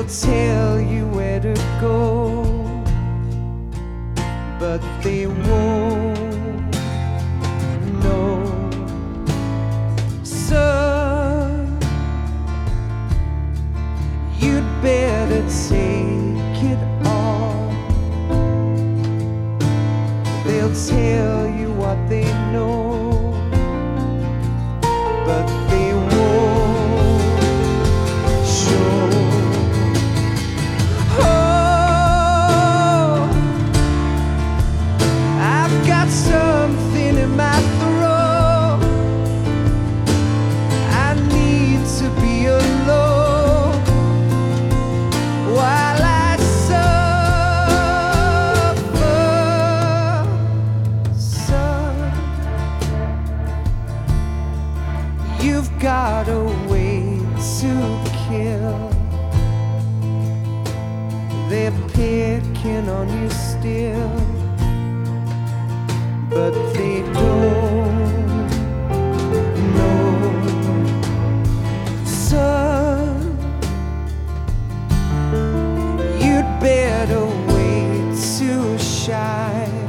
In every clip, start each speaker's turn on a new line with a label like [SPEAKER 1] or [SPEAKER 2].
[SPEAKER 1] They'll tell you where to go, but they won't know. So you'd better take it all. They'll tell you what they know, you've got a way to kill. They're picking on you still, but they don't know. Son, you'd better wait to shine.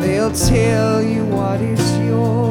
[SPEAKER 1] They'll tell you what is yours,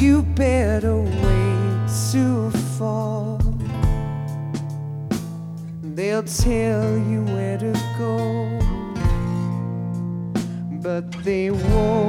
[SPEAKER 1] you better wait to fall. They'll tell you where to go, but they won't.